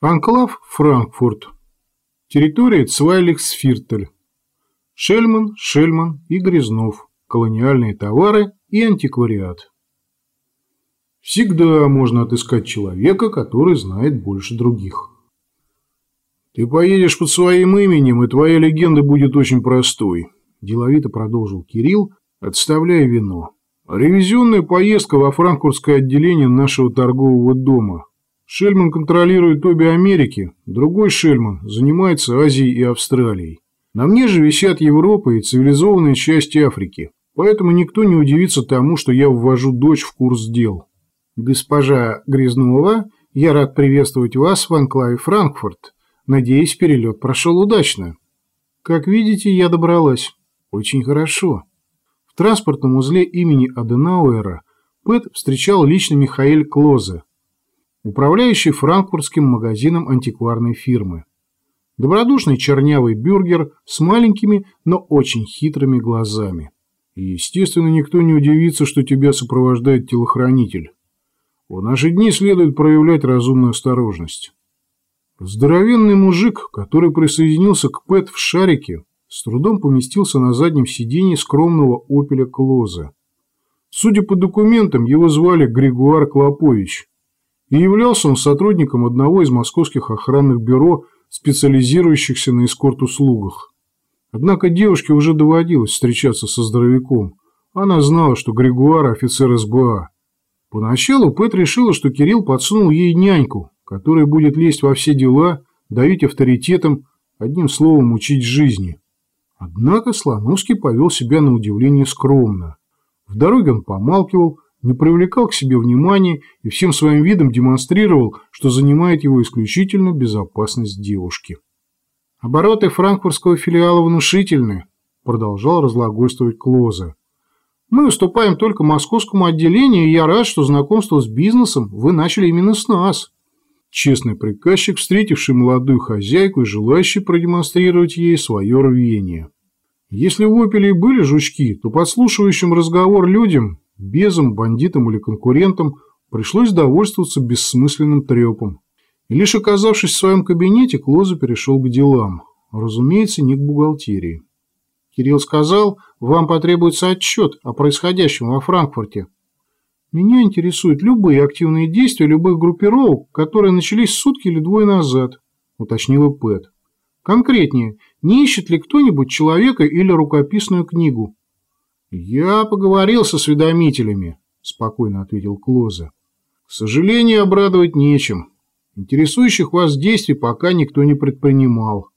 Анклав Франкфурт. Территория Цвайлихсфиртель. Шельман, Шельман и Грязнов. Колониальные товары и антиквариат. Всегда можно отыскать человека, который знает больше других. «Ты поедешь под своим именем, и твоя легенда будет очень простой», – деловито продолжил Кирилл, отставляя вино. «Ревизионная поездка во франкфуртское отделение нашего торгового дома. Шельман контролирует обе Америки, другой Шельман занимается Азией и Австралией. На мне же висят Европа и цивилизованная часть Африки, поэтому никто не удивится тому, что я ввожу дочь в курс дел. Госпожа Грязнова, я рад приветствовать вас в анклаве Франкфурт. Надеюсь, перелет прошел удачно. Как видите, я добралась. Очень хорошо. В транспортном узле имени Аденауэра Пэт встречал лично Михаэль Клозе, управляющий франкфуртским магазином антикварной фирмы. Добродушный чернявый бюргер с маленькими, но очень хитрыми глазами. Естественно, никто не удивится, что тебя сопровождает телохранитель. В наши дни следует проявлять разумную осторожность. Здоровенный мужик, который присоединился к Пэт в шарике, с трудом поместился на заднем сиденье скромного «Опеля Клоза». Судя по документам, его звали Григуар Клопович, и являлся он сотрудником одного из московских охранных бюро, специализирующихся на эскорт-услугах. Однако девушке уже доводилось встречаться со здоровяком. Она знала, что Григуар – офицер СБА. Поначалу Пэт решила, что Кирилл подсунул ей няньку, которая будет лезть во все дела, давить авторитетом, одним словом, учить жизни. Однако Слоновский повел себя на удивление скромно. В дороге он помалкивал, не привлекал к себе внимания и всем своим видом демонстрировал, что занимает его исключительно безопасность девушки. «Обороты франкфуртского филиала внушительны», – продолжал разлагольствовать Клоза. «Мы уступаем только московскому отделению, и я рад, что знакомство с бизнесом вы начали именно с нас». Честный приказчик, встретивший молодую хозяйку и желающий продемонстрировать ей свое рвение. Если в «Опеле» были жучки, то подслушивающим разговор людям Безам, бандитам или конкурентам пришлось довольствоваться бессмысленным трепом. И лишь оказавшись в своем кабинете, Клоза перешел к делам. Разумеется, не к бухгалтерии. Кирилл сказал, вам потребуется отчет о происходящем во Франкфурте. Меня интересуют любые активные действия любых группировок, которые начались сутки или двое назад, уточнила Пэт. Конкретнее, не ищет ли кто-нибудь человека или рукописную книгу? «Я поговорил со осведомителями», – спокойно ответил Клоза. «К сожалению, обрадовать нечем. Интересующих вас действий пока никто не предпринимал».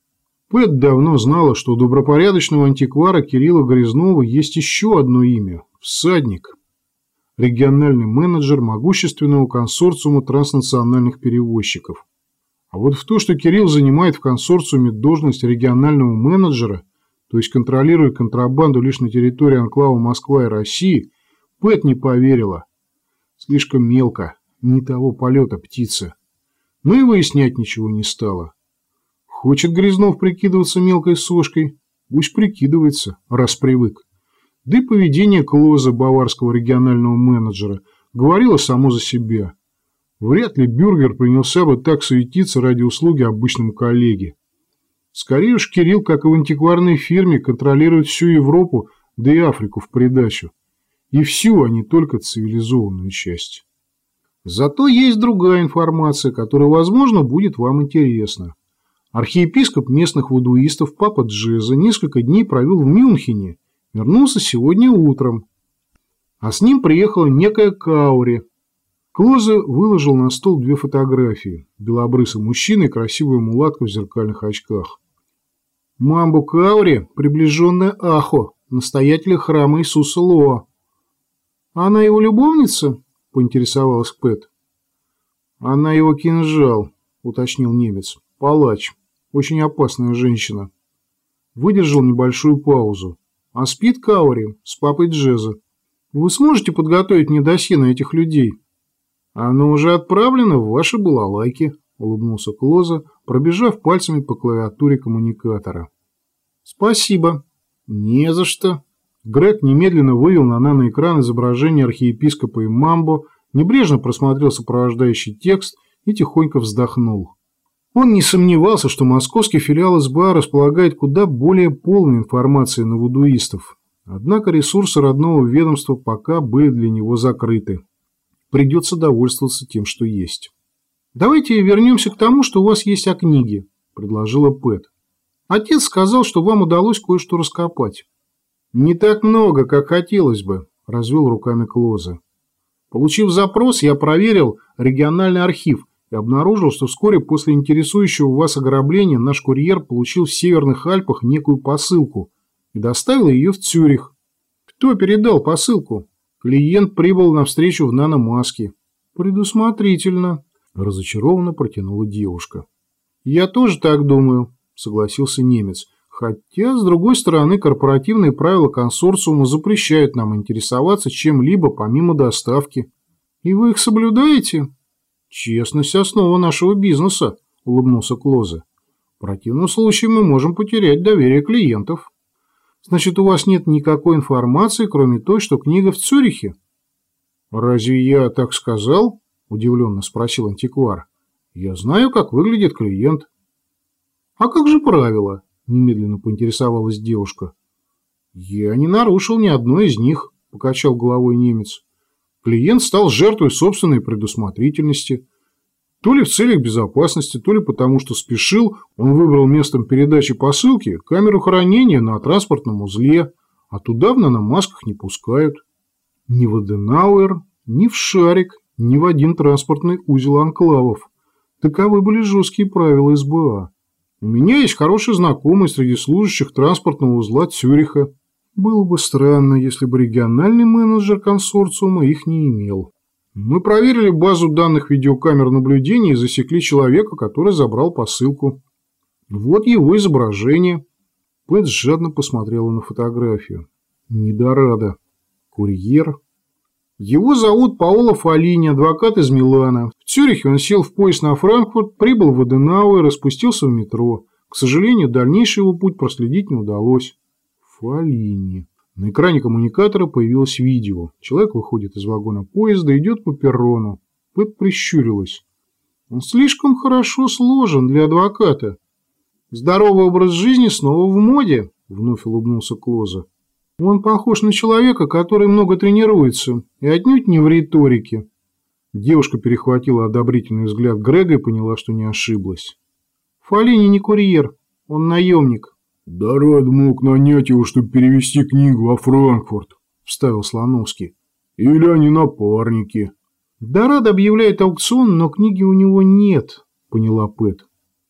Пэт давно знала, что у добропорядочного антиквара Кирилла Грязнова есть еще одно имя – «Всадник». Региональный менеджер могущественного консорциума транснациональных перевозчиков. А вот в то, что Кирилл занимает в консорциуме должность регионального менеджера – то есть контролирует контрабанду лишь на территории анклава Москва и России, Пэт не поверила. Слишком мелко, не того полета птица. Но и выяснять ничего не стало. Хочет Грязнов прикидываться мелкой сошкой, пусть прикидывается, раз привык. Да и поведение Клоза, баварского регионального менеджера, говорило само за себя. Вряд ли Бюргер принялся бы так суетиться ради услуги обычному коллеге. Скорее уж Кирилл, как и в антикварной фирме, контролирует всю Европу, да и Африку в придачу. И всю, а не только цивилизованную часть. Зато есть другая информация, которая, возможно, будет вам интересна. Архиепископ местных вудуистов Папа Джеза несколько дней провел в Мюнхене, вернулся сегодня утром. А с ним приехала некая Каури. Клозе выложил на стол две фотографии. Белобрысый мужчина и красивая мулатка в зеркальных очках. Мамбу Каури, приближенная Ахо, настоятеля храма Иисуса Лоа. «Она его любовница?» – поинтересовалась Пэт. «Она его кинжал», – уточнил немец. «Палач. Очень опасная женщина». Выдержал небольшую паузу. «А спит Каури с папой Джеза. Вы сможете подготовить мне досье на этих людей?» «Оно уже отправлено в ваши балалайки», – улыбнулся Клоза, пробежав пальцами по клавиатуре коммуникатора. «Спасибо». «Не за что». Грег немедленно вывел на наноэкран изображение архиепископа и Мамбо, небрежно просмотрел сопровождающий текст и тихонько вздохнул. Он не сомневался, что московский филиал СБА располагает куда более полной информацией на вудуистов. Однако ресурсы родного ведомства пока были для него закрыты. Придется довольствоваться тем, что есть. «Давайте вернемся к тому, что у вас есть о книге», – предложила Пэт. «Отец сказал, что вам удалось кое-что раскопать». «Не так много, как хотелось бы», – развел руками Клоза. Получив запрос, я проверил региональный архив и обнаружил, что вскоре после интересующего вас ограбления наш курьер получил в Северных Альпах некую посылку и доставил ее в Цюрих. Кто передал посылку? Клиент прибыл на встречу в наномаске. Предусмотрительно. Разочарованно протянула девушка. «Я тоже так думаю», – согласился немец. «Хотя, с другой стороны, корпоративные правила консорциума запрещают нам интересоваться чем-либо помимо доставки. И вы их соблюдаете?» «Честность – основа нашего бизнеса», – улыбнулся Клозе. «В противном случае мы можем потерять доверие клиентов». «Значит, у вас нет никакой информации, кроме той, что книга в Цюрихе?» «Разве я так сказал?» Удивленно спросил антиквар. Я знаю, как выглядит клиент. А как же правила? Немедленно поинтересовалась девушка. Я не нарушил ни одной из них, покачал головой немец. Клиент стал жертвой собственной предусмотрительности. То ли в целях безопасности, то ли потому, что спешил, он выбрал местом передачи посылки камеру хранения на транспортном узле, а туда в наномасках не пускают. Ни в Аденауэр, ни в Шарик ни в один транспортный узел анклавов. Таковы были жесткие правила СБА. У меня есть хороший знакомый среди служащих транспортного узла Цюриха. Было бы странно, если бы региональный менеджер консорциума их не имел. Мы проверили базу данных видеокамер наблюдения и засекли человека, который забрал посылку. Вот его изображение. Пэт жадно посмотрела на фотографию. Недорада. Курьер его зовут Паоло Фалини, адвокат из Милана. В Цюрихе он сел в поезд на Франкфурт, прибыл в Аденау и распустился в метро. К сожалению, дальнейший его путь проследить не удалось. Фалини. На экране коммуникатора появилось видео. Человек выходит из вагона поезда, идет по перрону. Пэт прищурилась. Он слишком хорошо сложен для адвоката. Здоровый образ жизни снова в моде, вновь улыбнулся Клоза. Он похож на человека, который много тренируется, и отнюдь не в риторике. Девушка перехватила одобрительный взгляд Грега и поняла, что не ошиблась. Фалини не курьер, он наемник. Да рад мог нанять его, чтобы перевести книгу во Франкфурт, вставил Слоновский. Или они напарники. Да рад объявляет аукцион, но книги у него нет, поняла Пэт.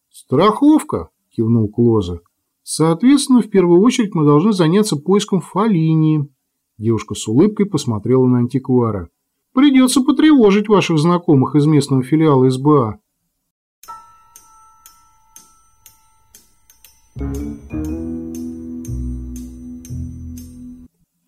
Страховка, кивнул Клоза. Соответственно, в первую очередь мы должны заняться поиском Фалини. Девушка с улыбкой посмотрела на антиквара. Придется потревожить ваших знакомых из местного филиала СБА.